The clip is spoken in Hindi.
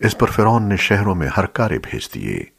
इस पर फिरौन ने शहरों में हर कार्य भेज दिए।